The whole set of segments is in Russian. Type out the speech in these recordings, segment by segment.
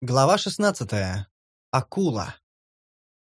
Глава 16. Акула.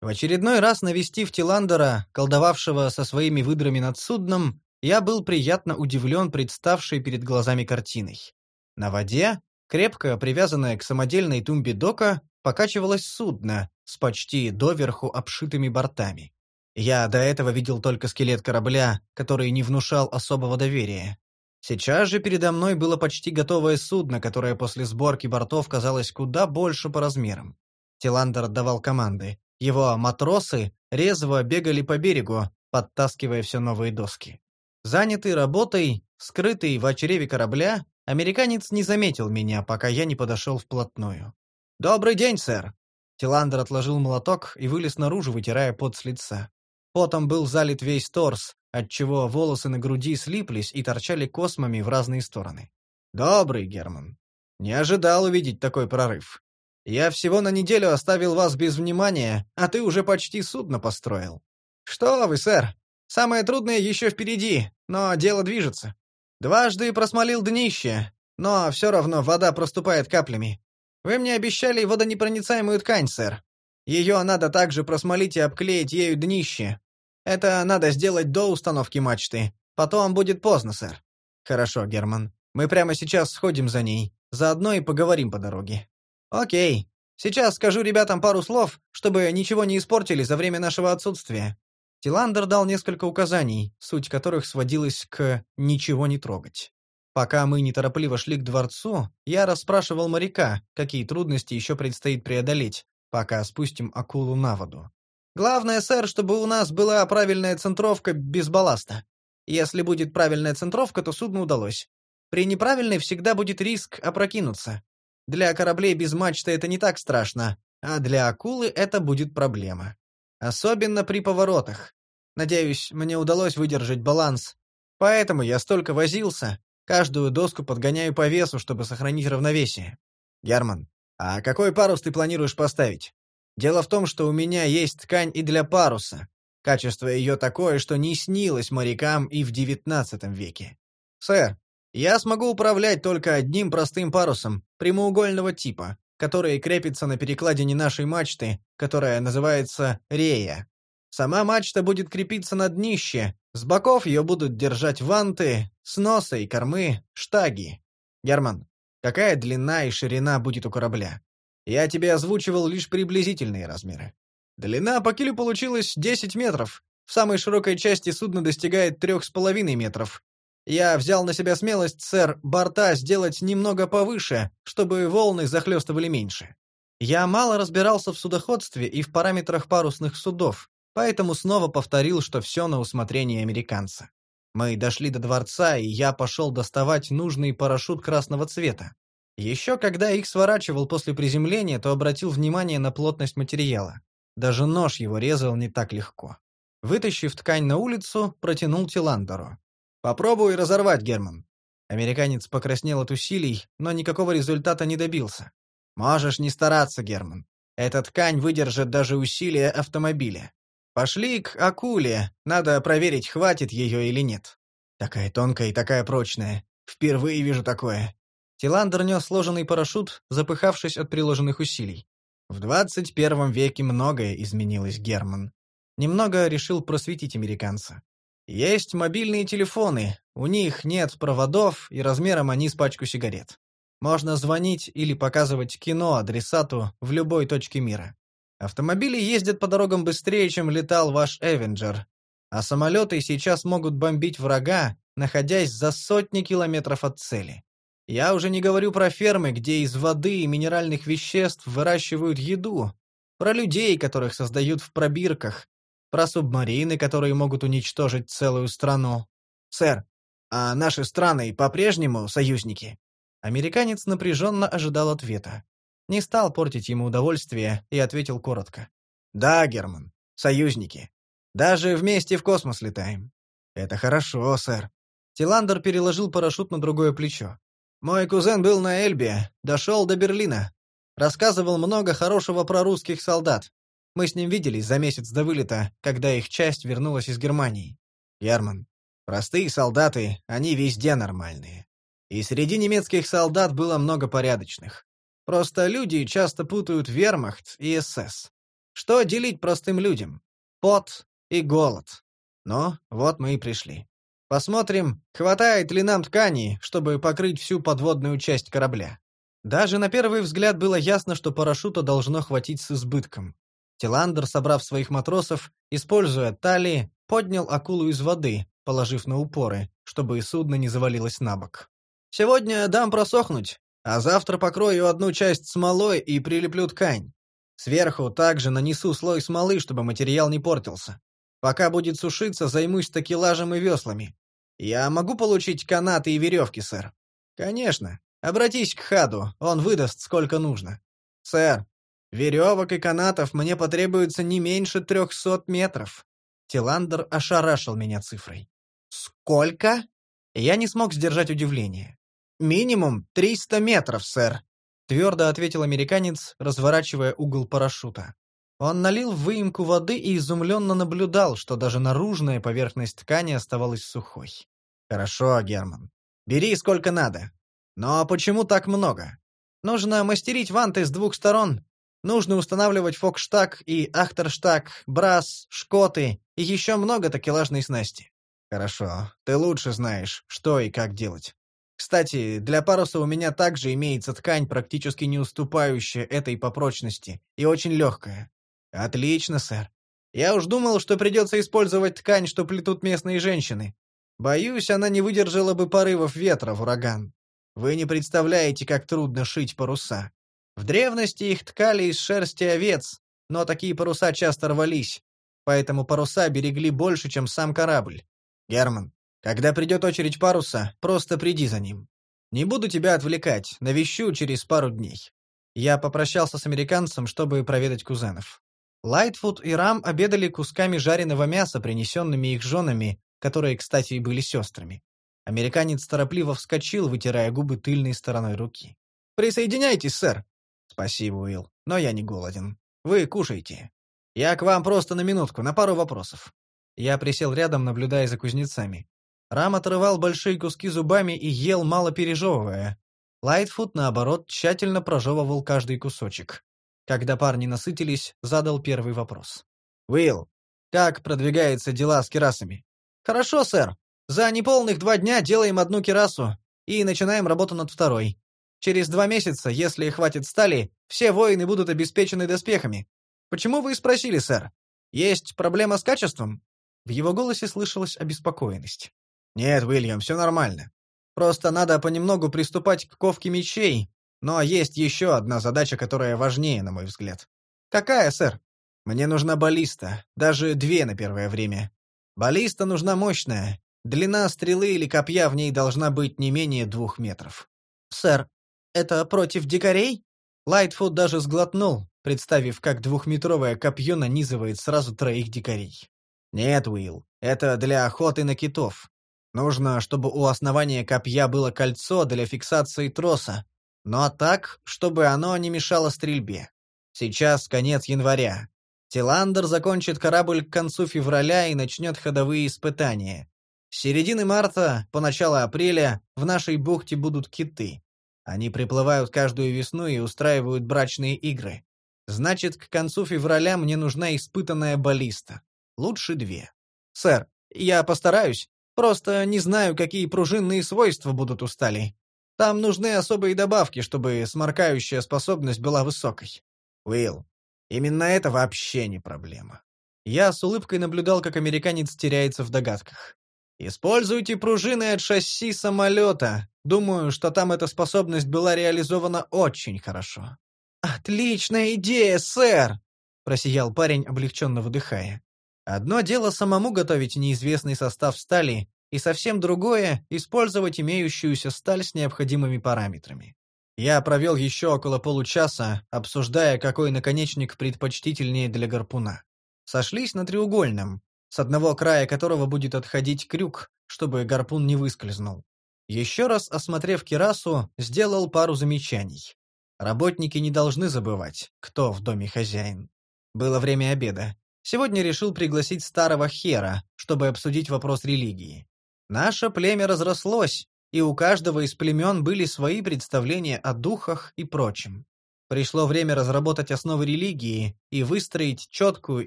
В очередной раз навестив Тиландера, колдовавшего со своими выдрами над судном, я был приятно удивлен представшей перед глазами картиной. На воде, крепко привязанное к самодельной тумбе дока, покачивалось судно с почти доверху обшитыми бортами. Я до этого видел только скелет корабля, который не внушал особого доверия. Сейчас же передо мной было почти готовое судно, которое после сборки бортов казалось куда больше по размерам. Тиландер отдавал команды. Его матросы резво бегали по берегу, подтаскивая все новые доски. Занятый работой, скрытый в очреве корабля, американец не заметил меня, пока я не подошел вплотную. «Добрый день, сэр!» Тиландер отложил молоток и вылез наружу, вытирая пот с лица. Потом был залит весь торс, отчего волосы на груди слиплись и торчали космами в разные стороны. «Добрый, Герман. Не ожидал увидеть такой прорыв. Я всего на неделю оставил вас без внимания, а ты уже почти судно построил. Что вы, сэр, самое трудное еще впереди, но дело движется. Дважды просмолил днище, но все равно вода проступает каплями. Вы мне обещали водонепроницаемую ткань, сэр. Ее надо также просмолить и обклеить ею днище, это надо сделать до установки мачты. Потом будет поздно, сэр. Хорошо, Герман. Мы прямо сейчас сходим за ней. Заодно и поговорим по дороге. Окей. Сейчас скажу ребятам пару слов, чтобы ничего не испортили за время нашего отсутствия. Тиландер дал несколько указаний, суть которых сводилась к «ничего не трогать». Пока мы неторопливо шли к дворцу, я расспрашивал моряка, какие трудности еще предстоит преодолеть, пока спустим акулу на воду. Главное, сэр, чтобы у нас была правильная центровка без балласта. Если будет правильная центровка, то судно удалось. При неправильной всегда будет риск опрокинуться. Для кораблей без мачты это не так страшно, а для акулы это будет проблема. Особенно при поворотах. Надеюсь, мне удалось выдержать баланс. Поэтому я столько возился, каждую доску подгоняю по весу, чтобы сохранить равновесие. Герман, а какой парус ты планируешь поставить? Дело в том, что у меня есть ткань и для паруса. Качество ее такое, что не снилось морякам и в девятнадцатом веке. Сэр, я смогу управлять только одним простым парусом, прямоугольного типа, который крепится на перекладине нашей мачты, которая называется рея. Сама мачта будет крепиться на днище, с боков ее будут держать ванты, с носа и кормы — штаги. Герман, какая длина и ширина будет у корабля? Я тебе озвучивал лишь приблизительные размеры. Длина по килю получилась 10 метров. В самой широкой части судно достигает трех с половиной метров. Я взял на себя смелость, сэр, борта сделать немного повыше, чтобы волны захлестывали меньше. Я мало разбирался в судоходстве и в параметрах парусных судов, поэтому снова повторил, что все на усмотрение американца. Мы дошли до дворца, и я пошел доставать нужный парашют красного цвета. Еще когда их сворачивал после приземления, то обратил внимание на плотность материала. Даже нож его резал не так легко. Вытащив ткань на улицу, протянул Тиландеру. «Попробуй разорвать, Герман». Американец покраснел от усилий, но никакого результата не добился. «Можешь не стараться, Герман. Эта ткань выдержит даже усилия автомобиля. Пошли к акуле, надо проверить, хватит ее или нет. Такая тонкая и такая прочная. Впервые вижу такое. Тиландер нес сложенный парашют, запыхавшись от приложенных усилий. В 21 веке многое изменилось, Герман. Немного решил просветить американца. Есть мобильные телефоны, у них нет проводов, и размером они с пачку сигарет. Можно звонить или показывать кино адресату в любой точке мира. Автомобили ездят по дорогам быстрее, чем летал ваш Эвенджер, а самолеты сейчас могут бомбить врага, находясь за сотни километров от цели. Я уже не говорю про фермы, где из воды и минеральных веществ выращивают еду, про людей, которых создают в пробирках, про субмарины, которые могут уничтожить целую страну. Сэр, а наши страны по-прежнему союзники? Американец напряженно ожидал ответа. Не стал портить ему удовольствие и ответил коротко. «Да, Герман, союзники. Даже вместе в космос летаем». «Это хорошо, сэр». Тиландер переложил парашют на другое плечо. Мой кузен был на Эльбе, дошел до Берлина. Рассказывал много хорошего про русских солдат. Мы с ним виделись за месяц до вылета, когда их часть вернулась из Германии. Ярман, простые солдаты, они везде нормальные. И среди немецких солдат было много порядочных. Просто люди часто путают вермахт и СС. Что делить простым людям? Пот и голод. Ну, вот мы и пришли. Посмотрим, хватает ли нам ткани, чтобы покрыть всю подводную часть корабля. Даже на первый взгляд было ясно, что парашюта должно хватить с избытком. Тиландер, собрав своих матросов, используя талии, поднял акулу из воды, положив на упоры, чтобы судно не завалилось на бок. «Сегодня дам просохнуть, а завтра покрою одну часть смолой и прилеплю ткань. Сверху также нанесу слой смолы, чтобы материал не портился. Пока будет сушиться, займусь такелажем и веслами. Я могу получить канаты и веревки, сэр? Конечно. Обратись к Хаду, он выдаст сколько нужно. Сэр, веревок и канатов мне потребуется не меньше трехсот метров. Тиландер ошарашил меня цифрой. Сколько? Я не смог сдержать удивление. Минимум триста метров, сэр, твердо ответил американец, разворачивая угол парашюта. Он налил в выемку воды и изумленно наблюдал, что даже наружная поверхность ткани оставалась сухой. «Хорошо, Герман. Бери сколько надо. Но почему так много? Нужно мастерить ванты с двух сторон. Нужно устанавливать фокштаг и ахтерштаг, брас, шкоты и еще много такелажной снасти. Хорошо, ты лучше знаешь, что и как делать. Кстати, для паруса у меня также имеется ткань, практически не уступающая этой по прочности, и очень легкая. Отлично, сэр. Я уж думал, что придется использовать ткань, что плетут местные женщины. Боюсь, она не выдержала бы порывов ветра в ураган. Вы не представляете, как трудно шить паруса. В древности их ткали из шерсти овец, но такие паруса часто рвались, поэтому паруса берегли больше, чем сам корабль. Герман, когда придет очередь паруса, просто приди за ним. Не буду тебя отвлекать, навещу через пару дней. Я попрощался с американцем, чтобы проведать кузенов. Лайтфуд и Рам обедали кусками жареного мяса, принесенными их женами, которые, кстати, и были сестрами. Американец торопливо вскочил, вытирая губы тыльной стороной руки. «Присоединяйтесь, сэр!» «Спасибо, Уилл, но я не голоден. Вы кушайте. Я к вам просто на минутку, на пару вопросов». Я присел рядом, наблюдая за кузнецами. Рам отрывал большие куски зубами и ел, мало пережевывая. Лайтфуд, наоборот, тщательно прожевывал каждый кусочек. Когда парни насытились, задал первый вопрос. «Уилл, как продвигаются дела с керасами?» «Хорошо, сэр. За неполных два дня делаем одну керасу и начинаем работу над второй. Через два месяца, если хватит стали, все воины будут обеспечены доспехами. Почему вы спросили, сэр? Есть проблема с качеством?» В его голосе слышалась обеспокоенность. «Нет, Уильям, все нормально. Просто надо понемногу приступать к ковке мечей, но есть еще одна задача, которая важнее, на мой взгляд. Какая, сэр? Мне нужна баллиста, даже две на первое время. Баллиста нужна мощная. Длина стрелы или копья в ней должна быть не менее двух метров. Сэр, это против дикарей? Лайтфуд даже сглотнул, представив, как двухметровое копье нанизывает сразу троих дикарей. Нет, Уилл, это для охоты на китов. Нужно, чтобы у основания копья было кольцо для фиксации троса, но так, чтобы оно не мешало стрельбе. Сейчас конец января. Тиландер закончит корабль к концу февраля и начнет ходовые испытания. С середины марта по начало апреля в нашей бухте будут киты. Они приплывают каждую весну и устраивают брачные игры. Значит, к концу февраля мне нужна испытанная баллиста. Лучше две. Сэр, я постараюсь. Просто не знаю, какие пружинные свойства будут у стали. Там нужны особые добавки, чтобы сморкающая способность была высокой. Уилл, именно это вообще не проблема. Я с улыбкой наблюдал, как американец теряется в догадках. Используйте пружины от шасси самолета. Думаю, что там эта способность была реализована очень хорошо. Отличная идея, сэр! Просиял парень, облегченно выдыхая. Одно дело самому готовить неизвестный состав стали, и совсем другое — использовать имеющуюся сталь с необходимыми параметрами. Я провел еще около получаса, обсуждая, какой наконечник предпочтительнее для гарпуна. Сошлись на треугольном, с одного края которого будет отходить крюк, чтобы гарпун не выскользнул. Еще раз осмотрев кирасу, сделал пару замечаний. Работники не должны забывать, кто в доме хозяин. Было время обеда. Сегодня решил пригласить старого хера, чтобы обсудить вопрос религии. Наше племя разрослось, и у каждого из племен были свои представления о духах и прочем. Пришло время разработать основы религии и выстроить четкую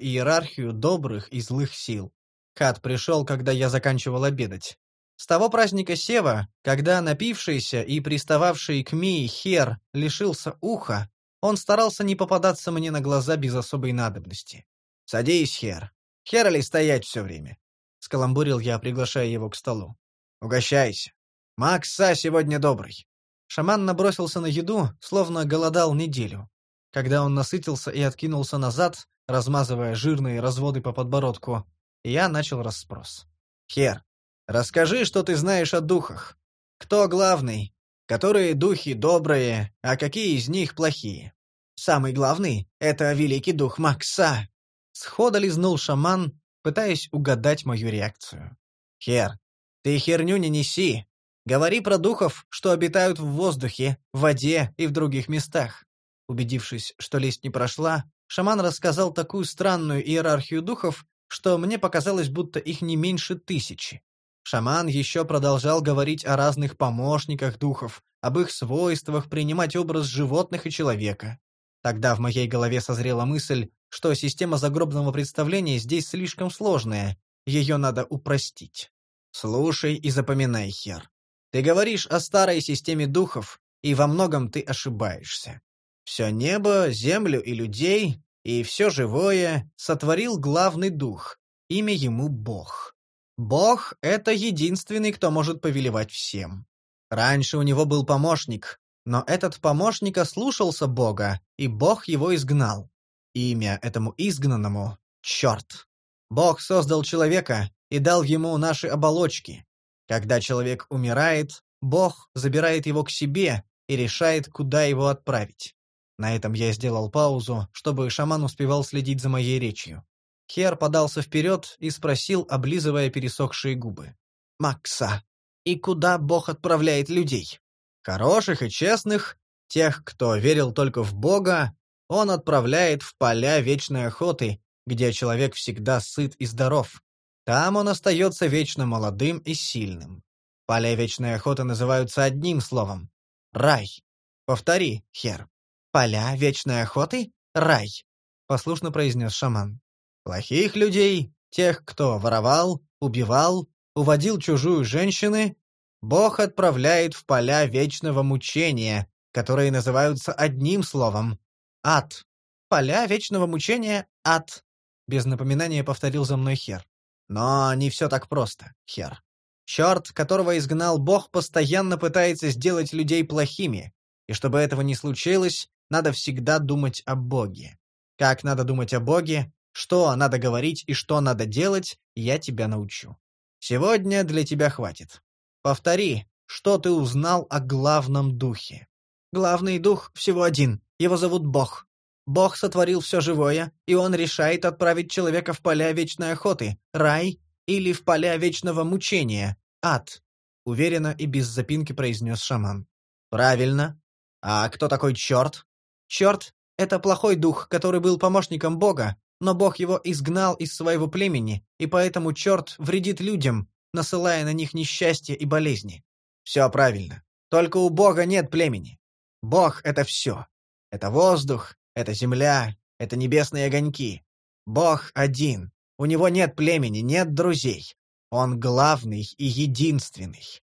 иерархию добрых и злых сил. Кат пришел, когда я заканчивал обедать. С того праздника Сева, когда напившийся и пристававший к Мии Хер лишился уха, он старался не попадаться мне на глаза без особой надобности. «Садись, Хер. Хер ли стоять все время?» — скаламбурил я, приглашая его к столу. «Угощайся. Макса сегодня добрый». Шаман набросился на еду, словно голодал неделю. Когда он насытился и откинулся назад, размазывая жирные разводы по подбородку, я начал расспрос. «Хер, расскажи, что ты знаешь о духах. Кто главный? Которые духи добрые, а какие из них плохие?» «Самый главный — это великий дух Макса!» Схода лизнул шаман, пытаясь угадать мою реакцию. «Хер, ты херню не неси. Говори про духов, что обитают в воздухе, в воде и в других местах. Убедившись, что лесть не прошла, шаман рассказал такую странную иерархию духов, что мне показалось, будто их не меньше тысячи. Шаман еще продолжал говорить о разных помощниках духов, об их свойствах принимать образ животных и человека. Тогда в моей голове созрела мысль, что система загробного представления здесь слишком сложная, ее надо упростить. Слушай и запоминай, Хер. Ты говоришь о старой системе духов, и во многом ты ошибаешься. Все небо, землю и людей, и все живое сотворил главный дух, имя ему Бог. Бог — это единственный, кто может повелевать всем. Раньше у него был помощник, но этот помощник ослушался Бога, и Бог его изгнал. Имя этому изгнанному — Черт. Бог создал человека и дал ему наши оболочки, когда человек умирает, Бог забирает его к себе и решает, куда его отправить. На этом я сделал паузу, чтобы шаман успевал следить за моей речью. Хер подался вперед и спросил, облизывая пересохшие губы. «Макса, и куда Бог отправляет людей? Хороших и честных, тех, кто верил только в Бога, он отправляет в поля вечной охоты, где человек всегда сыт и здоров. Там он остается вечно молодым и сильным. Поля вечной охоты называются одним словом — рай. Повтори, Хер. Поля вечной охоты — рай, — послушно произнес шаман. Плохих людей, тех, кто воровал, убивал, уводил чужую женщины, Бог отправляет в поля вечного мучения, которые называются одним словом — ад. Поля вечного мучения — ад. Без напоминания повторил за мной Хер. Но не все так просто, Хер. Черт, которого изгнал Бог, постоянно пытается сделать людей плохими, и чтобы этого не случилось, надо всегда думать о Боге. Как надо думать о Боге, что надо говорить и что надо делать, я тебя научу. Сегодня для тебя хватит. Повтори, что ты узнал о главном духе. Главный дух всего один, его зовут Бог. Бог сотворил все живое, и он решает отправить человека в поля вечной охоты, рай или в поля вечного мучения, ад», — уверенно и без запинки произнес шаман. «Правильно. А кто такой черт?» «Черт — это плохой дух, который был помощником Бога, но Бог его изгнал из своего племени, и поэтому черт вредит людям, насылая на них несчастье и болезни. Все правильно. Только у Бога нет племени. Бог — это все. Это воздух, это земля, это небесные огоньки. Бог один. У него нет племени, нет друзей. Он главный и единственный.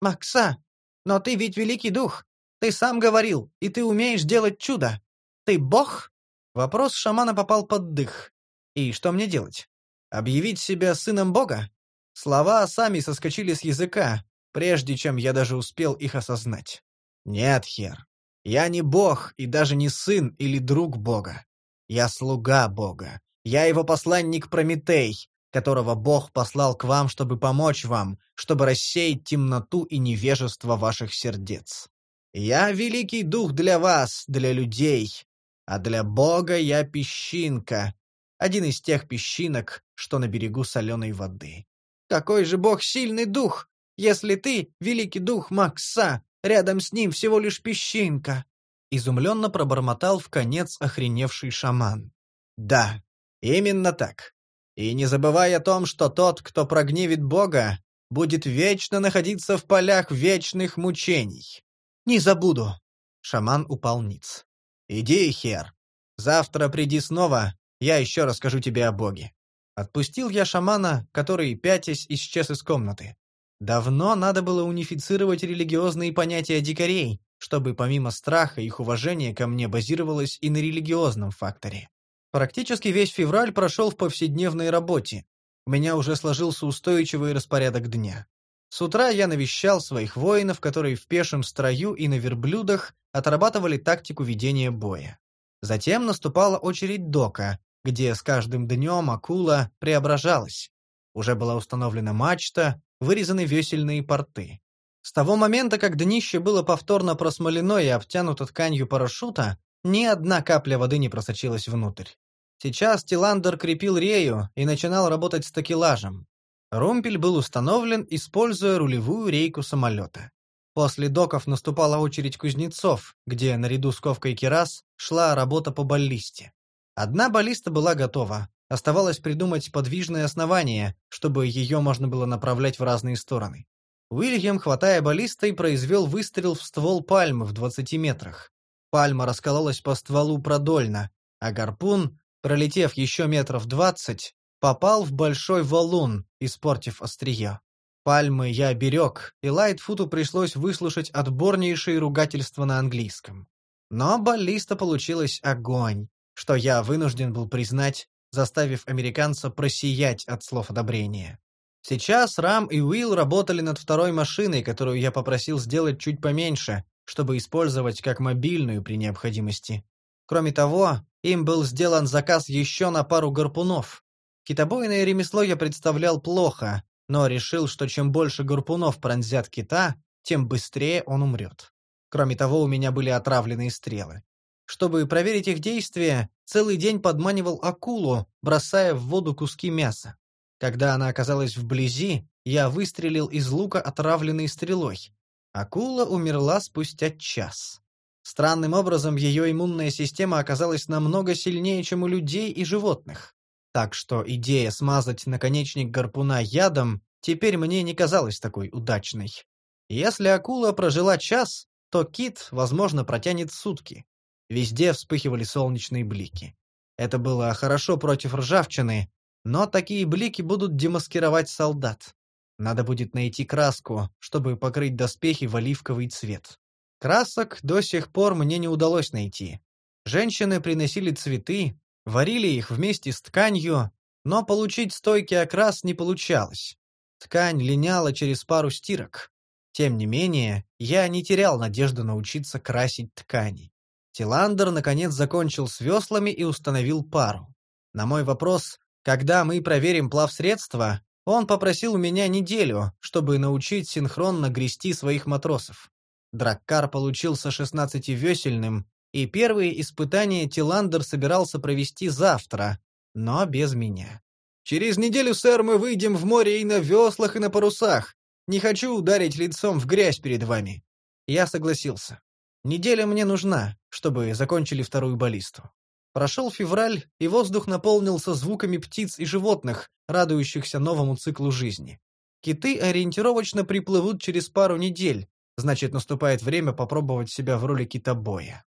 Макса, но ты ведь великий дух. Ты сам говорил, и ты умеешь делать чудо. Ты бог? Вопрос шамана попал под дых. И что мне делать? Объявить себя сыном бога? Слова сами соскочили с языка, прежде чем я даже успел их осознать. Нет, Хер, я не бог и даже не сын или друг бога. Я слуга бога. Я его посланник Прометей, которого Бог послал к вам, чтобы помочь вам, чтобы рассеять темноту и невежество ваших сердец. Я великий дух для вас, для людей, а для Бога я песчинка, один из тех песчинок, что на берегу соленой воды. Какой же Бог сильный дух, если ты, великий дух Макса, Рядом с ним всего лишь песчинка!» Изумленно пробормотал в конец охреневший шаман. «Да, именно так. И не забывай о том, что тот, кто прогневит Бога, будет вечно находиться в полях вечных мучений. Не забуду!» Шаман упал ниц. Иди, Хер. Завтра приди снова, я еще расскажу тебе о Боге». Отпустил я шамана, который, пятясь, исчез из комнаты. Давно надо было унифицировать религиозные понятия дикарей, чтобы помимо страха их уважение ко мне базировалось и на религиозном факторе. Практически весь февраль прошел в повседневной работе. У меня уже сложился устойчивый распорядок дня. С утра я навещал своих воинов, которые в пешем строю и на верблюдах отрабатывали тактику ведения боя. Затем наступала очередь дока, где с каждым днем акула преображалась. Уже была установлена мачта, вырезаны весельные порты. С того момента, как днище было повторно просмолено и обтянуто тканью парашюта, ни одна капля воды не просочилась внутрь. Сейчас Тиландер крепил рею и начинал работать с такелажем. Румпель был установлен, используя рулевую рейку самолета. После доков наступала очередь кузнецов, где наряду с ковкой керас шла работа по баллисте. Одна баллиста была готова, оставалось придумать подвижное основание, чтобы ее можно было направлять в разные стороны. Уильям, хватая баллистой, произвел выстрел в ствол пальмы в 20 метрах. Пальма раскололась по стволу продольно, а гарпун, пролетев еще метров 20, попал в большой валун, испортив острие. Пальмы я берег, и Лайтфуту пришлось выслушать отборнейшие ругательства на английском. Но баллиста получилась огонь что я вынужден был признать, заставив американца просиять от слов одобрения. Сейчас Рам и Уилл работали над второй машиной, которую я попросил сделать чуть поменьше, чтобы использовать как мобильную при необходимости. Кроме того, им был сделан заказ еще на пару гарпунов. Китобойное ремесло я представлял плохо, но решил, что чем больше гарпунов пронзят кита, тем быстрее он умрет. Кроме того, у меня были отравленные стрелы. Чтобы проверить их действие, целый день подманивал акулу, бросая в воду куски мяса. Когда она оказалась вблизи, я выстрелил из лука отравленной стрелой. Акула умерла спустя час. Странным образом ее иммунная система оказалась намного сильнее, чем у людей и животных. Так что идея смазать наконечник гарпуна ядом теперь мне не казалась такой удачной. Если акула прожила час, то кит, возможно, протянет сутки. Везде вспыхивали солнечные блики. Это было хорошо против ржавчины, но такие блики будут демаскировать солдат. Надо будет найти краску, чтобы покрыть доспехи в оливковый цвет. Красок до сих пор мне не удалось найти. Женщины приносили цветы, варили их вместе с тканью, но получить стойкий окрас не получалось. Ткань линяла через пару стирок. Тем не менее, я не терял надежды научиться красить ткани. Тиландер, наконец, закончил с веслами и установил пару. На мой вопрос, когда мы проверим плавсредство, он попросил у меня неделю, чтобы научить синхронно грести своих матросов. Драккар получился шестнадцативесельным, и первые испытания Тиландер собирался провести завтра, но без меня. «Через неделю, сэр, мы выйдем в море и на веслах, и на парусах. Не хочу ударить лицом в грязь перед вами». Я согласился. Неделя мне нужна, чтобы закончили вторую баллисту. Прошел февраль, и воздух наполнился звуками птиц и животных, радующихся новому циклу жизни. Киты ориентировочно приплывут через пару недель, значит, наступает время попробовать себя в роли китобоя.